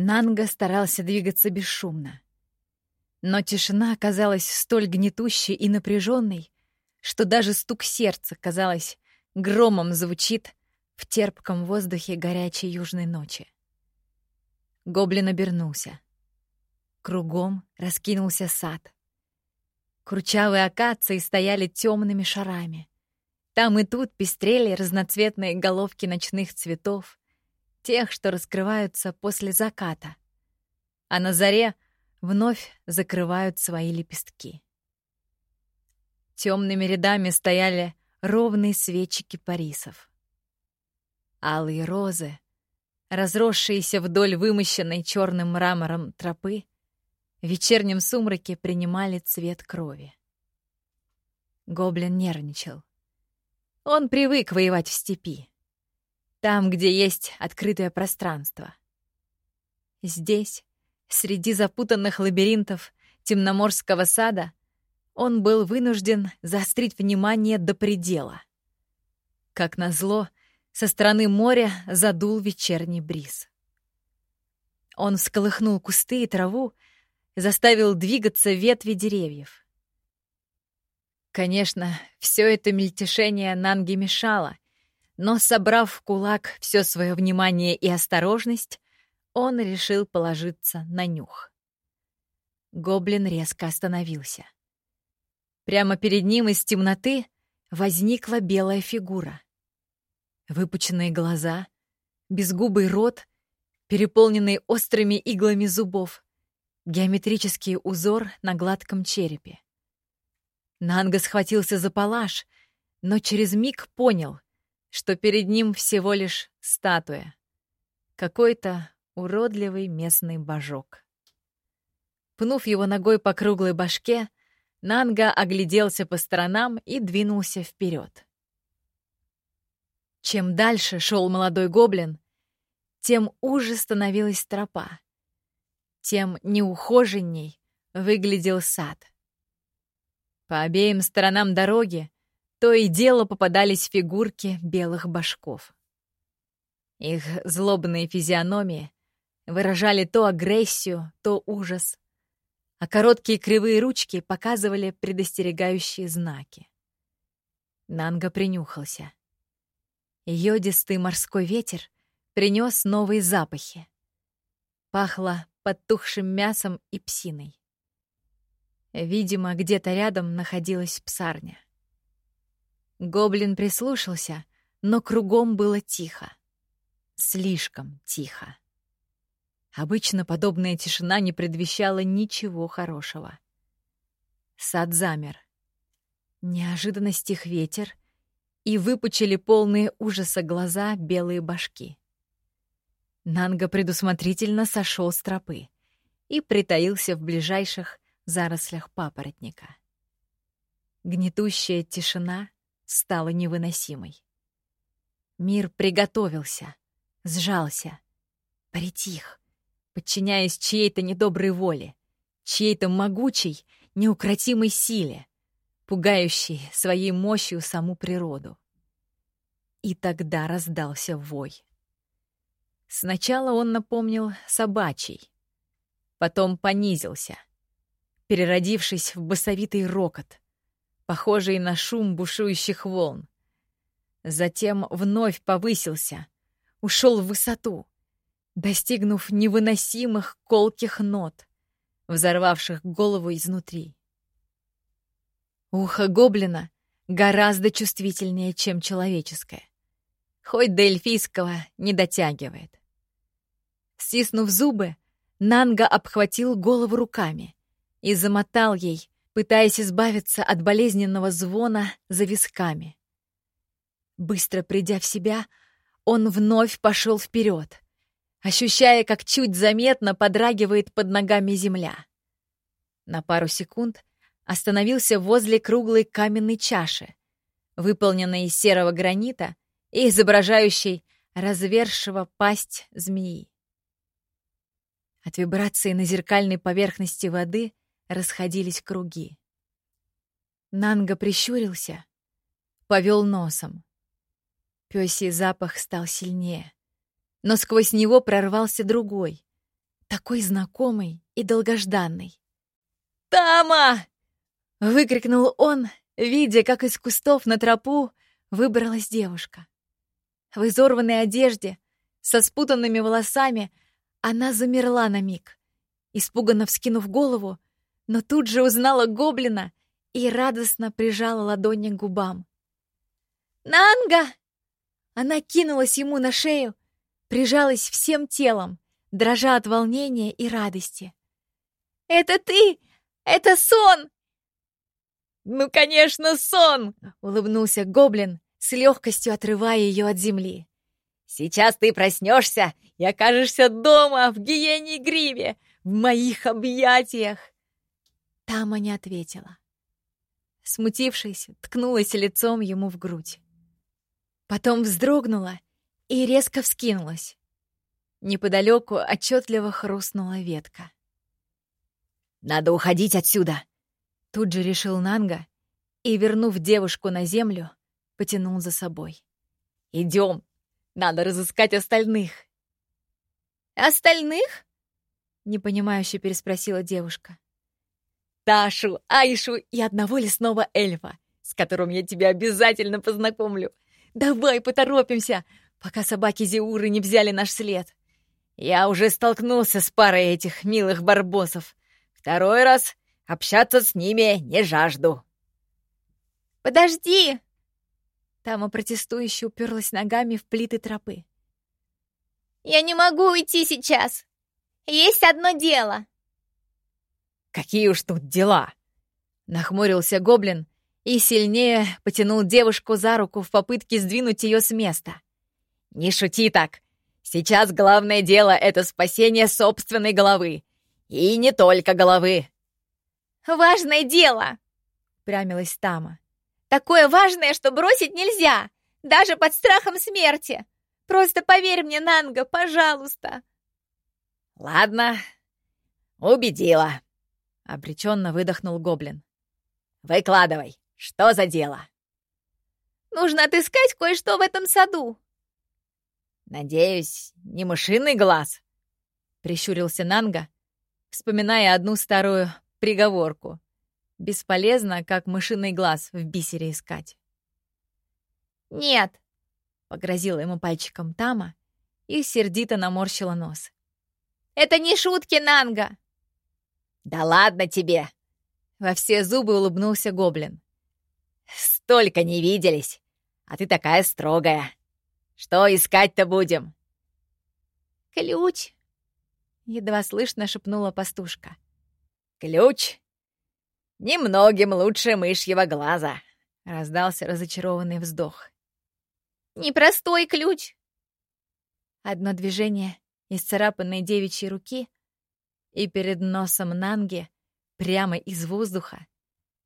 Нанга старался двигаться бесшумно. Но тишина оказалась столь гнетущей и напряженной, что даже стук сердца, казалось, громом звучит в терпком воздухе горячей южной ночи. Гоблин обернулся. Кругом раскинулся сад. Кручавые акации стояли темными шарами. Там и тут пестрели разноцветные головки ночных цветов, тех, что раскрываются после заката. А на заре вновь закрывают свои лепестки. Темными рядами стояли ровные свечи кипарисов. Алые розы, разросшиеся вдоль вымощенной черным мрамором тропы, в вечернем сумраке принимали цвет крови. Гоблин нервничал. Он привык воевать в степи. Там, где есть открытое пространство. Здесь, среди запутанных лабиринтов темноморского сада, он был вынужден заострить внимание до предела. Как назло, со стороны моря задул вечерний бриз. Он всколыхнул кусты и траву, заставил двигаться ветви деревьев. Конечно, все это мельтешение Нанге мешало, но, собрав в кулак все свое внимание и осторожность, он решил положиться на нюх. Гоблин резко остановился. Прямо перед ним из темноты возникла белая фигура. Выпученные глаза, безгубый рот, переполненный острыми иглами зубов, геометрический узор на гладком черепе. Нанга схватился за палаш, но через миг понял, что перед ним всего лишь статуя. Какой-то уродливый местный божок. Пнув его ногой по круглой башке, Нанга огляделся по сторонам и двинулся вперед. Чем дальше шел молодой гоблин, тем уже становилась тропа тем неухоженней выглядел сад. По обеим сторонам дороги то и дело попадались фигурки белых башков. Их злобные физиономии выражали то агрессию, то ужас, а короткие кривые ручки показывали предостерегающие знаки. Нанга принюхался. Йодистый морской ветер принес новые запахи. Пахло подтухшим мясом и псиной. Видимо, где-то рядом находилась псарня. Гоблин прислушался, но кругом было тихо. Слишком тихо. Обычно подобная тишина не предвещала ничего хорошего. Сад замер. Неожиданно стих ветер, и выпучили полные ужаса глаза белые башки. Нанга предусмотрительно сошел с тропы и притаился в ближайших зарослях папоротника. Гнетущая тишина стала невыносимой. Мир приготовился, сжался, притих, подчиняясь чьей-то недоброй воле, чьей-то могучей, неукротимой силе, пугающей своей мощью саму природу. И тогда раздался вой. Сначала он напомнил собачий, потом понизился, переродившись в басовитый рокот, похожий на шум бушующих волн. Затем вновь повысился, ушел в высоту, достигнув невыносимых колких нот, взорвавших голову изнутри. Ухо гоблина гораздо чувствительнее, чем человеческое. Хоть до эльфийского не дотягивает. Стиснув зубы, Нанга обхватил голову руками и замотал ей, пытаясь избавиться от болезненного звона за висками. Быстро придя в себя, он вновь пошел вперед, ощущая, как чуть заметно подрагивает под ногами земля. На пару секунд остановился возле круглой каменной чаши, выполненной из серого гранита и изображающей развершего пасть змеи. От вибрации на зеркальной поверхности воды расходились круги. Нанга прищурился, повел носом. Пёсий запах стал сильнее, но сквозь него прорвался другой, такой знакомый и долгожданный. «Тама!» — выкрикнул он, видя, как из кустов на тропу выбралась девушка. В изорванной одежде, со спутанными волосами, она замерла на миг, испуганно вскинув голову, но тут же узнала гоблина и радостно прижала ладони к губам. «Нанга!» Она кинулась ему на шею, прижалась всем телом, дрожа от волнения и радости. «Это ты! Это сон!» «Ну, конечно, сон!» — улыбнулся гоблин, с легкостью отрывая ее от земли. «Сейчас ты проснешься и окажешься дома, в гиене гриве, в моих объятиях!» Тама не ответила. Смутившись, ткнулась лицом ему в грудь. Потом вздрогнула и резко вскинулась. Неподалеку отчетливо хрустнула ветка. «Надо уходить отсюда!» Тут же решил Нанга и, вернув девушку на землю, потянул за собой. «Идем! Надо разыскать остальных!» «Остальных?» — непонимающе переспросила девушка. «Ташу, Айшу и одного лесного эльфа, с которым я тебя обязательно познакомлю. Давай поторопимся, пока собаки Зиуры не взяли наш след. Я уже столкнулся с парой этих милых барбосов. Второй раз общаться с ними не жажду». «Подожди!» Тама протестующе уперлась ногами в плиты тропы. «Я не могу уйти сейчас. Есть одно дело». «Какие уж тут дела!» Нахмурился гоблин и сильнее потянул девушку за руку в попытке сдвинуть ее с места. «Не шути так! Сейчас главное дело — это спасение собственной головы. И не только головы!» «Важное дело!» — прямилась Тама. Такое важное, что бросить нельзя, даже под страхом смерти. Просто поверь мне, Нанга, пожалуйста. Ладно, убедила, обреченно выдохнул гоблин. Выкладывай, что за дело? Нужно отыскать кое-что в этом саду. Надеюсь, не мышиный глаз, прищурился Нанга, вспоминая одну старую приговорку. Бесполезно, как мышиный глаз в бисере искать. «Нет!» — погрозила ему пальчиком Тама и сердито наморщила нос. «Это не шутки, Нанга!» «Да ладно тебе!» — во все зубы улыбнулся гоблин. «Столько не виделись, а ты такая строгая. Что искать-то будем?» «Ключ!» — едва слышно шепнула пастушка. «Ключ? «Немногим лучше мышьего глаза», — раздался разочарованный вздох. «Непростой ключ!» Одно движение из царапанной девичьей руки, и перед носом Нанги, прямо из воздуха,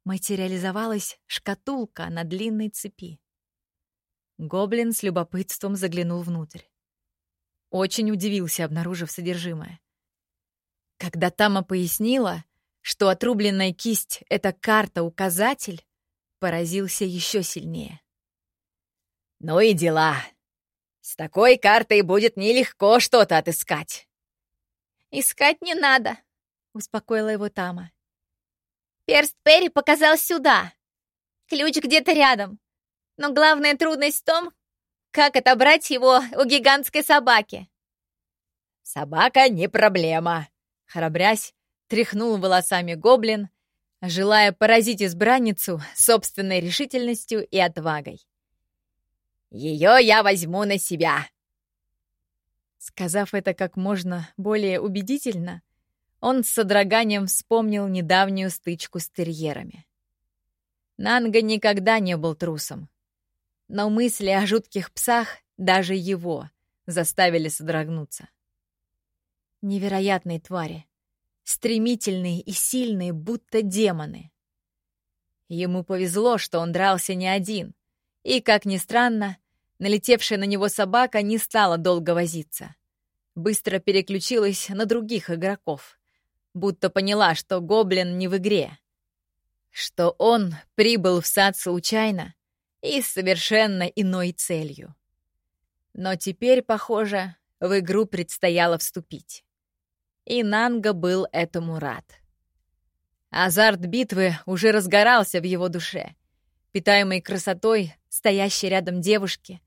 материализовалась шкатулка на длинной цепи. Гоблин с любопытством заглянул внутрь. Очень удивился, обнаружив содержимое. Когда Тама пояснила, что отрубленная кисть — это карта-указатель, поразился еще сильнее. «Ну и дела. С такой картой будет нелегко что-то отыскать». «Искать не надо», — успокоила его Тама. «Перст Перри показал сюда. Ключ где-то рядом. Но главная трудность в том, как отобрать его у гигантской собаки». «Собака не проблема», — храбрясь, тряхнул волосами гоблин, желая поразить избранницу собственной решительностью и отвагой. «Ее я возьму на себя!» Сказав это как можно более убедительно, он с содроганием вспомнил недавнюю стычку с терьерами. Нанга никогда не был трусом, но мысли о жутких псах даже его заставили содрогнуться. Невероятные твари стремительные и сильные, будто демоны. Ему повезло, что он дрался не один, и, как ни странно, налетевшая на него собака не стала долго возиться. Быстро переключилась на других игроков, будто поняла, что гоблин не в игре, что он прибыл в сад случайно и с совершенно иной целью. Но теперь, похоже, в игру предстояло вступить. И Нанга был этому рад. Азарт битвы уже разгорался в его душе, питаемый красотой стоящей рядом девушки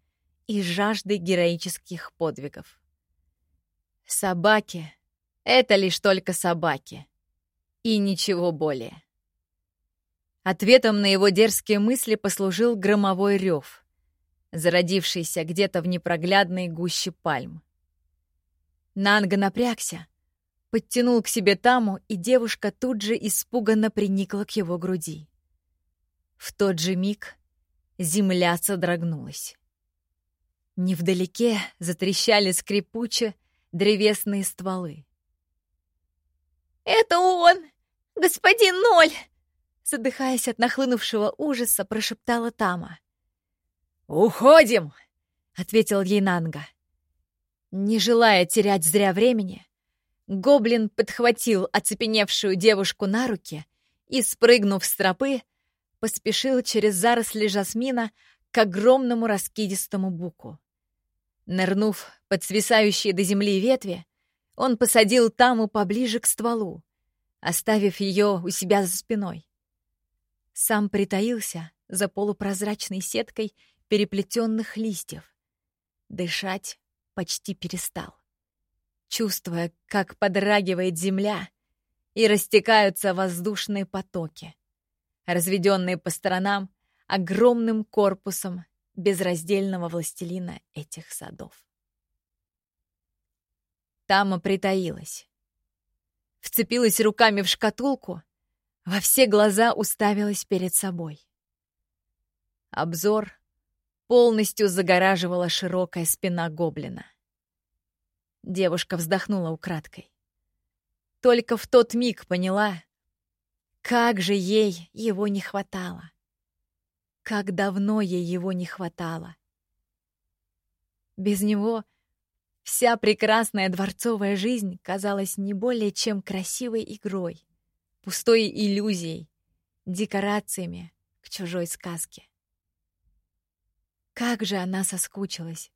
и жаждой героических подвигов. Собаки — это лишь только собаки. И ничего более. Ответом на его дерзкие мысли послужил громовой рев, зародившийся где-то в непроглядной гуще пальм. Нанга напрягся, подтянул к себе Таму, и девушка тут же испуганно приникла к его груди. В тот же миг земля содрогнулась. Невдалеке затрещали скрипуче древесные стволы. «Это он! Господин Ноль!» задыхаясь от нахлынувшего ужаса, прошептала Тама. «Уходим!» — ответил ей Нанга. Не желая терять зря времени, гоблин подхватил оцепеневшую девушку на руки и, спрыгнув с тропы, поспешил через заросли жасмина к огромному раскидистому буку. Нырнув под свисающие до земли ветви, он посадил Таму поближе к стволу, оставив ее у себя за спиной. Сам притаился за полупрозрачной сеткой переплетенных листьев. Дышать почти перестал. Чувствуя, как подрагивает земля и растекаются воздушные потоки, разведенные по сторонам огромным корпусом безраздельного властелина этих садов. Тама притаилась. Вцепилась руками в шкатулку — во все глаза уставилась перед собой. Обзор полностью загораживала широкая спина гоблина. Девушка вздохнула украдкой. Только в тот миг поняла, как же ей его не хватало. Как давно ей его не хватало. Без него вся прекрасная дворцовая жизнь казалась не более чем красивой игрой пустой иллюзией, декорациями к чужой сказке. Как же она соскучилась!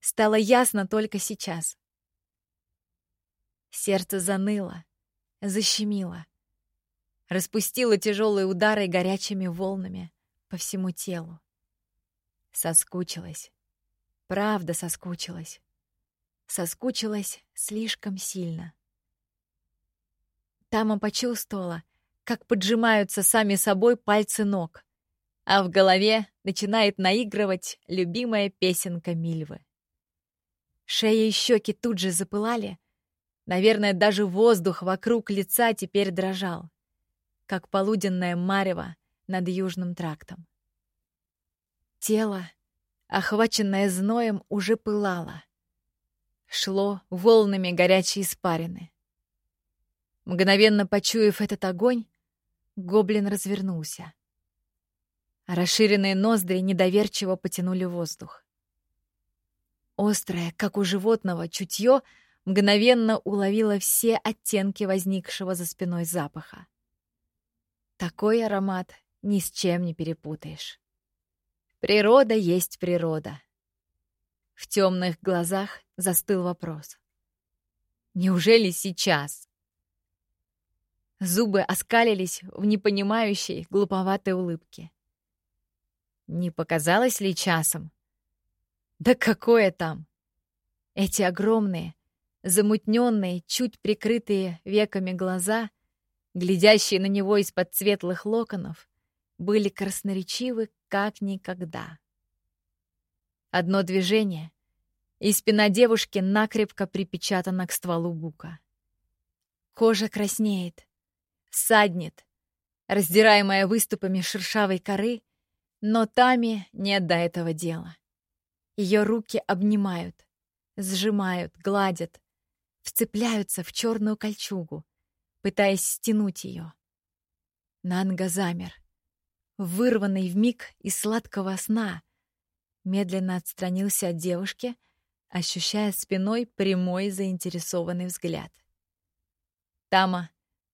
Стало ясно только сейчас. Сердце заныло, защемило, распустило тяжелые удары горячими волнами по всему телу. Соскучилась. Правда соскучилась. Соскучилась слишком сильно. Тама почувствовала, как поджимаются сами собой пальцы ног, а в голове начинает наигрывать любимая песенка Мильвы. Шея и щеки тут же запылали. Наверное, даже воздух вокруг лица теперь дрожал, как полуденное марево над Южным трактом. Тело, охваченное зноем, уже пылало. Шло волнами горячей испарины. Мгновенно почуяв этот огонь, гоблин развернулся. Расширенные ноздри недоверчиво потянули воздух. Острое, как у животного, чутье мгновенно уловило все оттенки возникшего за спиной запаха. Такой аромат ни с чем не перепутаешь. Природа есть природа. В темных глазах застыл вопрос. Неужели сейчас, Зубы оскалились в непонимающей, глуповатой улыбке. Не показалось ли часом? Да какое там! Эти огромные, замутненные, чуть прикрытые веками глаза, глядящие на него из-под светлых локонов, были красноречивы как никогда. Одно движение, и спина девушки накрепко припечатана к стволу бука. Кожа краснеет, саднет, раздираемая выступами шершавой коры, но Тами нет до этого дела. Ее руки обнимают, сжимают, гладят, вцепляются в черную кольчугу, пытаясь стянуть ее. Нанга замер, вырванный в миг из сладкого сна, медленно отстранился от девушки, ощущая спиной прямой заинтересованный взгляд. Тама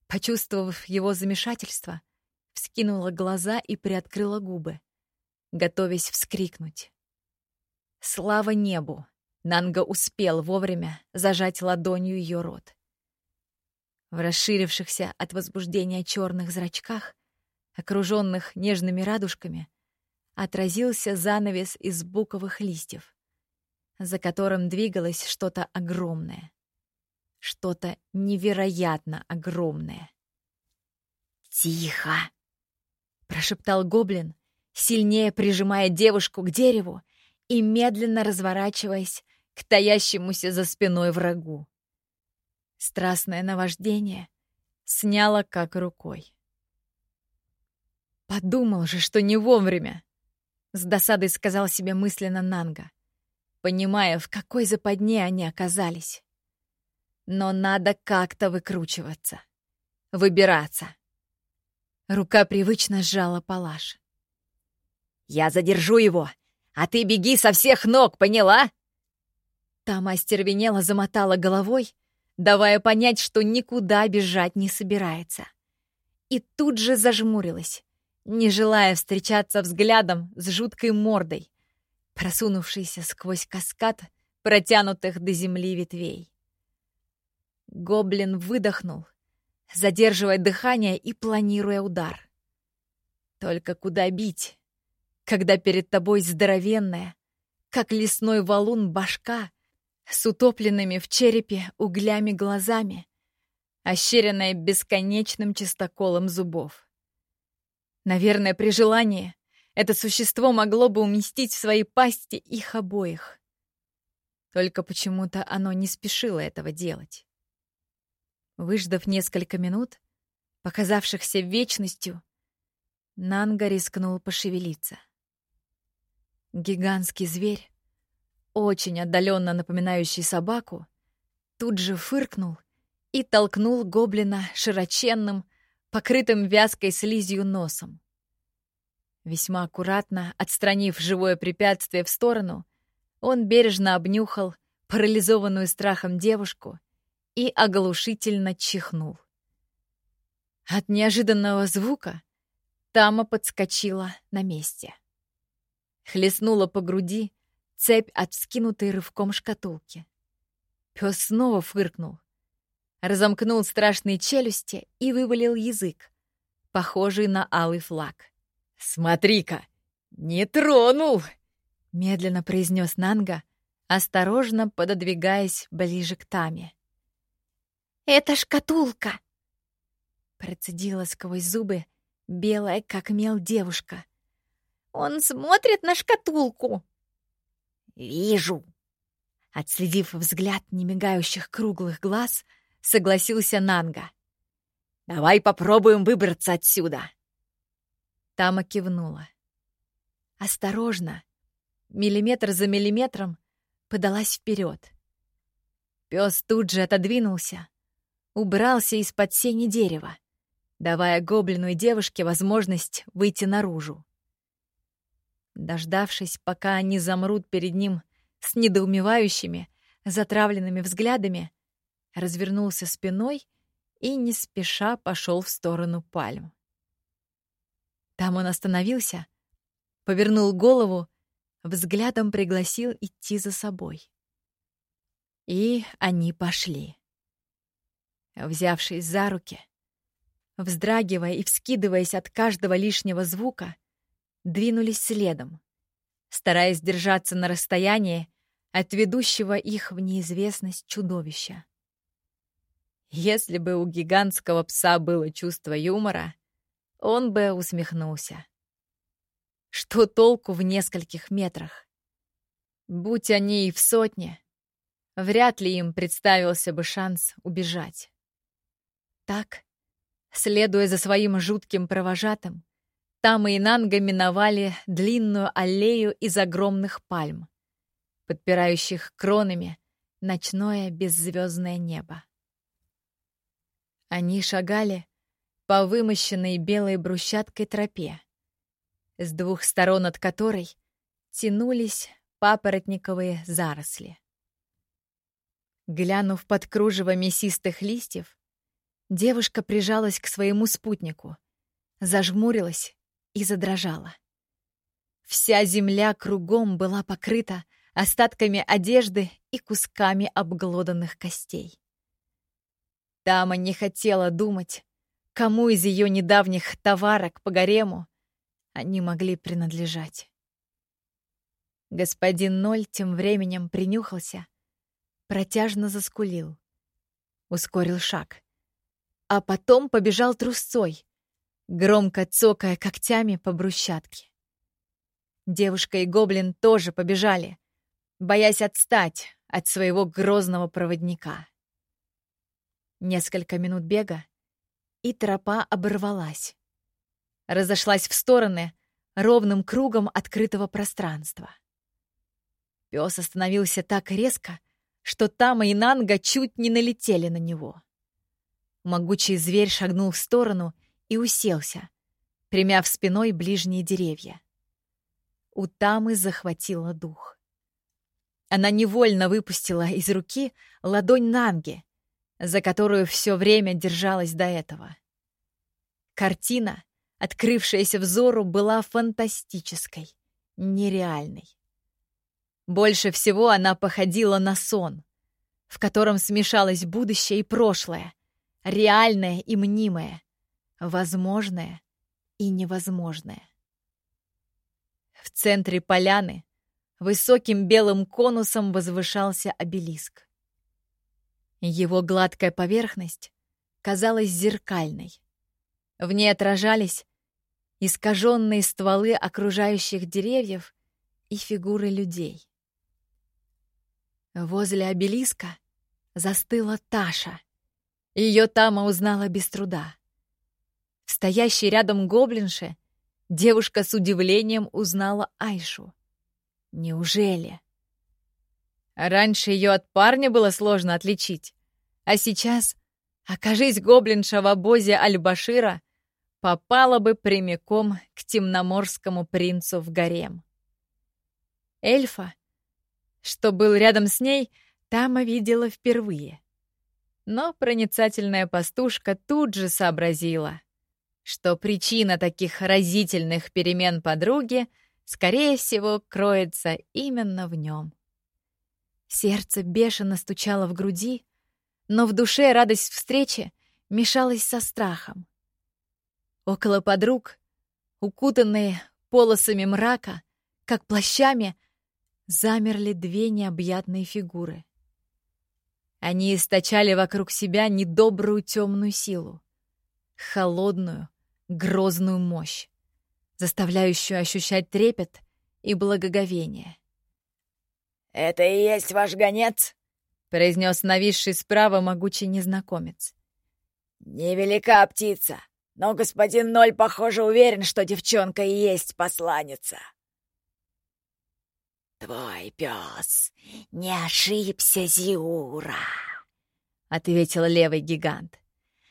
Почувствовав его замешательство, вскинула глаза и приоткрыла губы, готовясь вскрикнуть. Слава небу! Нанга успел вовремя зажать ладонью ее рот. В расширившихся от возбуждения черных зрачках, окруженных нежными радужками, отразился занавес из буковых листьев, за которым двигалось что-то огромное. Что-то невероятно огромное. «Тихо!» — прошептал гоблин, сильнее прижимая девушку к дереву и медленно разворачиваясь к таящемуся за спиной врагу. Страстное наваждение сняло как рукой. Подумал же, что не вовремя. С досадой сказал себе мысленно Нанга, понимая, в какой западне они оказались. Но надо как-то выкручиваться, выбираться. Рука привычно сжала палаш. «Я задержу его, а ты беги со всех ног, поняла?» Та остервенела замотала головой, давая понять, что никуда бежать не собирается. И тут же зажмурилась, не желая встречаться взглядом с жуткой мордой, просунувшейся сквозь каскад протянутых до земли ветвей. Гоблин выдохнул, задерживая дыхание и планируя удар. Только куда бить, когда перед тобой здоровенная, как лесной валун башка, с утопленными в черепе углями глазами, ощеренная бесконечным чистоколом зубов. Наверное, при желании это существо могло бы уместить в своей пасти их обоих. Только почему-то оно не спешило этого делать. Выждав несколько минут, показавшихся вечностью, Нанга рискнул пошевелиться. Гигантский зверь, очень отдаленно напоминающий собаку, тут же фыркнул и толкнул гоблина широченным, покрытым вязкой слизью носом. Весьма аккуратно, отстранив живое препятствие в сторону, он бережно обнюхал парализованную страхом девушку и оглушительно чихнул. От неожиданного звука Тама подскочила на месте. Хлестнула по груди цепь от вскинутой рывком шкатулки. Пес снова фыркнул, разомкнул страшные челюсти и вывалил язык, похожий на алый флаг. «Смотри-ка, не тронул!» — медленно произнес Нанга, осторожно пододвигаясь ближе к Таме. «Это шкатулка!» Процедила сквозь зубы белая, как мел девушка. «Он смотрит на шкатулку!» «Вижу!» Отследив взгляд немигающих круглых глаз, согласился Нанга. «Давай попробуем выбраться отсюда!» Тама кивнула. Осторожно, миллиметр за миллиметром, подалась вперед. Пес тут же отодвинулся, убрался из-под сени дерева, давая гоблину и девушке возможность выйти наружу. Дождавшись, пока они замрут перед ним с недоумевающими, затравленными взглядами, развернулся спиной и не спеша пошел в сторону пальм. Там он остановился, повернул голову, взглядом пригласил идти за собой. И они пошли. Взявшись за руки, вздрагивая и вскидываясь от каждого лишнего звука, двинулись следом, стараясь держаться на расстоянии от ведущего их в неизвестность чудовища. Если бы у гигантского пса было чувство юмора, он бы усмехнулся. Что толку в нескольких метрах? Будь они и в сотне, вряд ли им представился бы шанс убежать. Так, следуя за своим жутким провожатым, там и Нанга миновали длинную аллею из огромных пальм, подпирающих кронами ночное беззвездное небо. Они шагали по вымощенной белой брусчаткой тропе, с двух сторон от которой тянулись папоротниковые заросли. Глянув под кружево мясистых листьев, девушка прижалась к своему спутнику, зажмурилась и задрожала. Вся земля кругом была покрыта остатками одежды и кусками обглоданных костей. Тама не хотела думать, кому из ее недавних товарок по гарему они могли принадлежать. Господин Ноль тем временем принюхался, протяжно заскулил, ускорил шаг, а потом побежал трусцой, громко цокая когтями по брусчатке. Девушка и гоблин тоже побежали, боясь отстать от своего грозного проводника. Несколько минут бега, и тропа оборвалась. Разошлась в стороны ровным кругом открытого пространства. Пес остановился так резко, что Тама и Нанга чуть не налетели на него. Могучий зверь шагнул в сторону и уселся, примяв спиной ближние деревья. У Тамы захватило дух. Она невольно выпустила из руки ладонь Нанги, за которую все время держалась до этого. Картина, открывшаяся взору, была фантастической, нереальной. Больше всего она походила на сон, в котором смешалось будущее и прошлое, реальное и мнимое, возможное и невозможное. В центре поляны высоким белым конусом возвышался обелиск. Его гладкая поверхность казалась зеркальной. В ней отражались искаженные стволы окружающих деревьев и фигуры людей. Возле обелиска застыла Таша. Ее Тама узнала без труда. В стоящей рядом гоблинше девушка с удивлением узнала Айшу. Неужели? Раньше ее от парня было сложно отличить. А сейчас, окажись гоблинша в обозе Альбашира, попала бы прямиком к темноморскому принцу в гарем. Эльфа, что был рядом с ней, Тама видела впервые. Но проницательная пастушка тут же сообразила, что причина таких разительных перемен подруги, скорее всего, кроется именно в нем. Сердце бешено стучало в груди, но в душе радость встречи мешалась со страхом. Около подруг, укутанные полосами мрака, как плащами, замерли две необъятные фигуры. Они источали вокруг себя недобрую темную силу, холодную, грозную мощь, заставляющую ощущать трепет и благоговение. «Это и есть ваш гонец?» — произнес нависший справа могучий незнакомец. «Невелика птица, но господин Ноль, похоже, уверен, что девчонка и есть посланница». «Твой пес не ошибся, Зиура», — ответил левый гигант.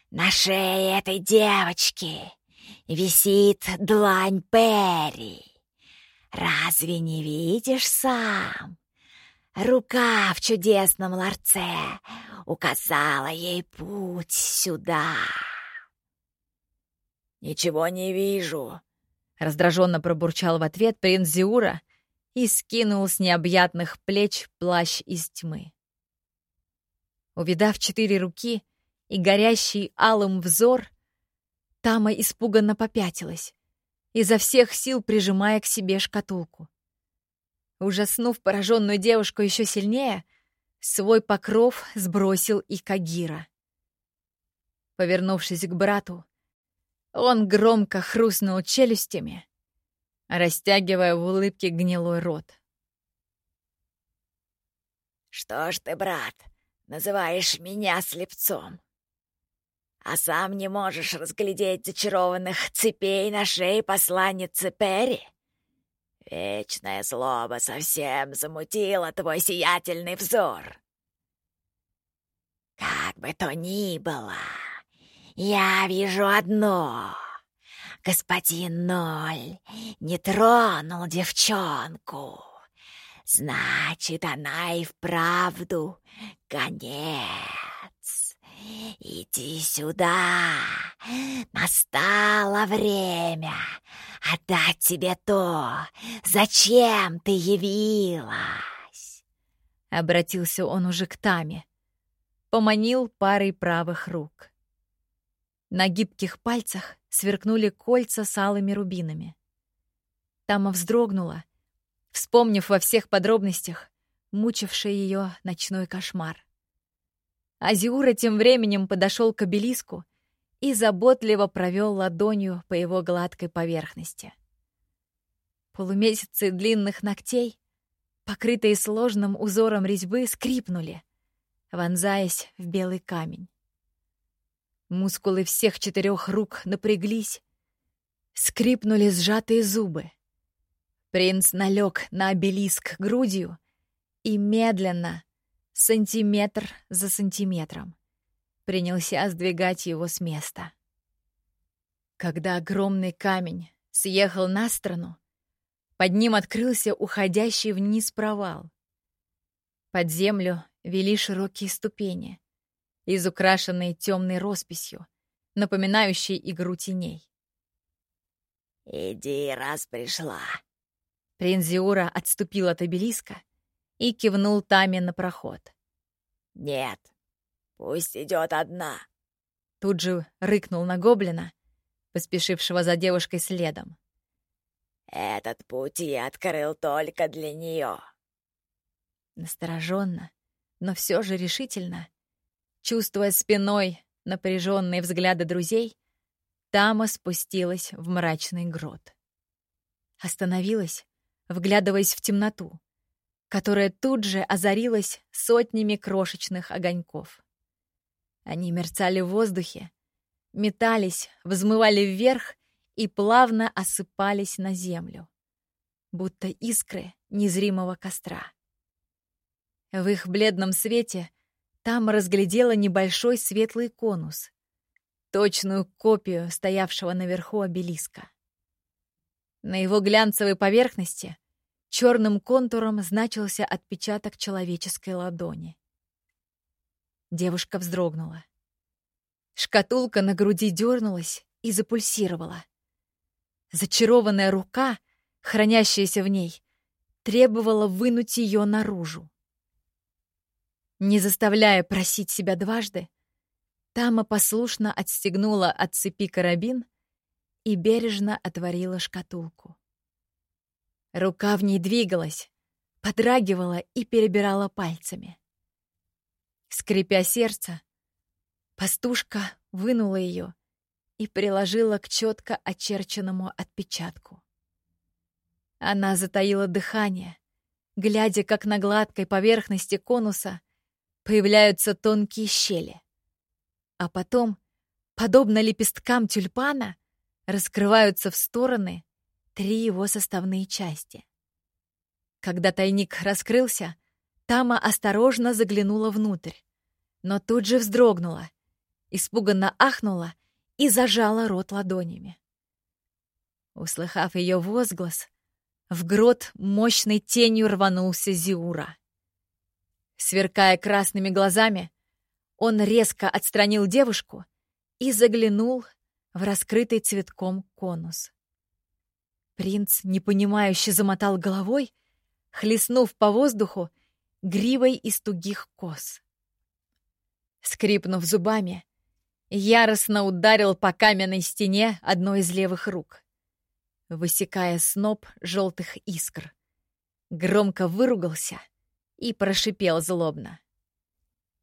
«На шее этой девочки висит длань Перри. Разве не видишь сам? Рука в чудесном ларце указала ей путь сюда. «Ничего не вижу», — раздраженно пробурчал в ответ принц Зиура и скинул с необъятных плеч плащ из тьмы. Увидав четыре руки и горящий алым взор, Тама испуганно попятилась, изо всех сил прижимая к себе шкатулку. Ужаснув пораженную девушку еще сильнее, свой покров сбросил и Кагира. Повернувшись к брату, он громко хрустнул челюстями, растягивая в улыбке гнилой рот. «Что ж ты, брат, называешь меня слепцом? А сам не можешь разглядеть зачарованных цепей на шее посланницы Перри?» Вечная злоба совсем замутила твой сиятельный взор. Как бы то ни было, я вижу одно. Господин Ноль не тронул девчонку. Значит, она и вправду конец. Иди сюда. Настало время отдать тебе то, зачем ты явилась!» Обратился он уже к Таме. По поманил парой правых рук. На гибких пальцах сверкнули кольца с алыми рубинами. Тама вздрогнула, вспомнив во всех подробностях мучивший ее ночной кошмар. Азиура тем временем подошел к обелиску и заботливо провел ладонью по его гладкой поверхности. Полумесяцы длинных ногтей, покрытые сложным узором резьбы, скрипнули, вонзаясь в белый камень. Мускулы всех четырех рук напряглись, скрипнули сжатые зубы. Принц налег на обелиск грудью и медленно, сантиметр за сантиметром, принялся сдвигать его с места. Когда огромный камень съехал на сторону, под ним открылся уходящий вниз провал. Под землю вели широкие ступени, изукрашенные темной росписью, напоминающей игру теней. «Иди, раз пришла». Принц Зиура отступил от обелиска и кивнул Таме на проход. «Нет, пусть идет одна». Тут же рыкнул на гоблина, поспешившего за девушкой следом. «Этот путь я открыл только для нее». Настороженно, но все же решительно, Чувствуя спиной напряженные взгляды друзей, Тама спустилась в мрачный грот. Остановилась, вглядываясь в темноту, которая тут же озарилась сотнями крошечных огоньков. Они мерцали в воздухе, метались, взмывали вверх и плавно осыпались на землю, будто искры незримого костра. В их бледном свете там разглядела небольшой светлый конус, точную копию стоявшего наверху обелиска. На его глянцевой поверхности черным контуром значился отпечаток человеческой ладони. Девушка вздрогнула. Шкатулка на груди дернулась и запульсировала. Зачарованная рука, хранящаяся в ней, требовала вынуть ее наружу. Не заставляя просить себя дважды, Тама послушно отстегнула от цепи карабин и бережно отворила шкатулку. Рука в ней двигалась, подрагивала и перебирала пальцами. Скрипя сердце, пастушка вынула ее и приложила к четко очерченному отпечатку. Она затаила дыхание, глядя, как на гладкой поверхности конуса появляются тонкие щели. А потом, подобно лепесткам тюльпана, раскрываются в стороны три его составные части. Когда тайник раскрылся, Тама осторожно заглянула внутрь, но тут же вздрогнула, испуганно ахнула и зажала рот ладонями. Услыхав ее возглас, в грот мощной тенью рванулся Зиура. Сверкая красными глазами, он резко отстранил девушку и заглянул в раскрытый цветком конус. Принц, непонимающе замотал головой, хлестнув по воздуху гривой из тугих кос. Скрипнув зубами, яростно ударил по каменной стене одной из левых рук, высекая сноп желтых искр. Громко выругался — и прошипел злобно.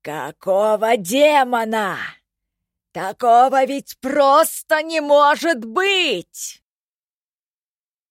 «Какого демона? Такого ведь просто не может быть!»